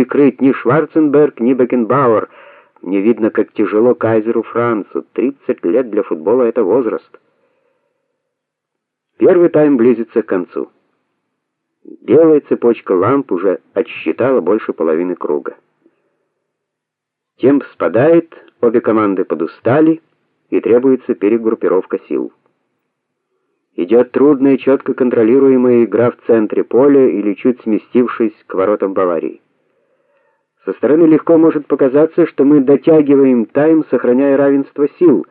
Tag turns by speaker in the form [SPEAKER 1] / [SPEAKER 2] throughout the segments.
[SPEAKER 1] перекрыть ни Шварценберг, ни Бекенбауэр. Мне видно, как тяжело кайзеру Францу. 30 лет для футбола это возраст. Первый тайм близится к концу. Белая цепочка ламп уже отсчитала больше половины круга. Темп спадает, обе команды подустали, и требуется перегруппировка сил. Идет трудная, четко контролируемая игра в центре поля или чуть сместившись к воротам Баварии. Со стороны легко может показаться, что мы дотягиваем тайм, сохраняя равенство сил,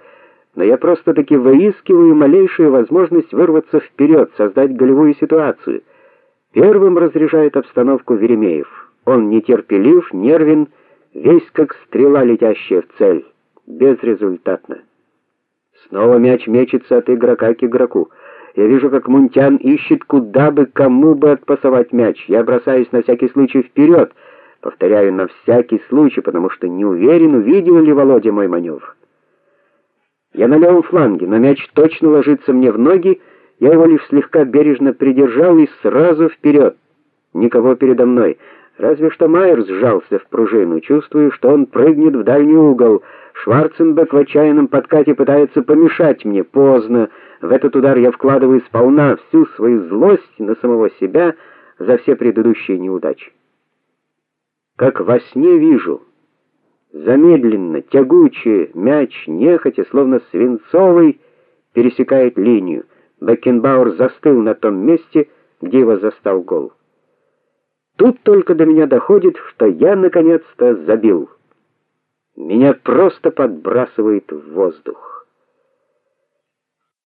[SPEAKER 1] но я просто-таки выискиваю малейшую возможность вырваться вперед, создать голевую ситуацию. Первым разряжает обстановку Веремеев. Он нетерпелив, нервен, весь как стрела, летящая в цель. Безрезультатно. Снова мяч мечется от игрока к игроку. Я вижу, как Мунтян ищет, куда бы кому бы отпасовать мяч. Я бросаюсь на всякий случай вперед. Повторяю, на всякий случай, потому что не уверен, увидел ли Володя мой маневр. Я на левом фланге, но мяч точно ложится мне в ноги, я его лишь слегка бережно придержал и сразу вперед. Никого передо мной. Разве что Майер сжался в пружину, чувствую, что он прыгнет в дальний угол. Шварценберг в отчаянном подкате пытается помешать мне. Поздно. В этот удар я вкладываю сполна всю свою злость на самого себя за все предыдущие неудачи. Как во сне вижу, замедленно, тягуче мяч нехотя, словно свинцовый, пересекает линию. Бекенбауэр застыл на том месте, где его застал гол. Тут только до меня доходит, что я наконец-то забил. Меня просто подбрасывает в воздух.